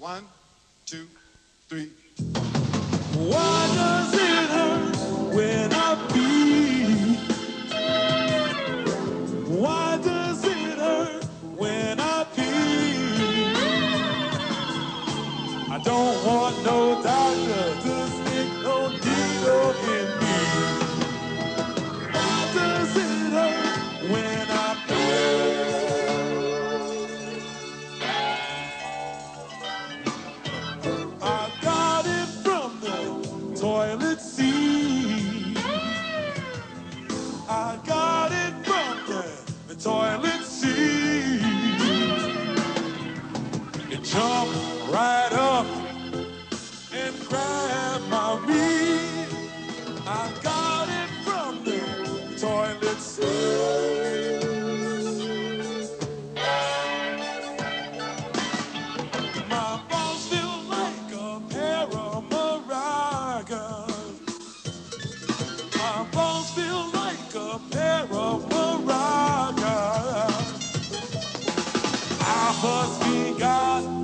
One, two, three. It jumped right up and grab my meat. I got it from the toilet seat. My balls feel like a pair of maracas. My balls feel like a pair of maracas. I must be God.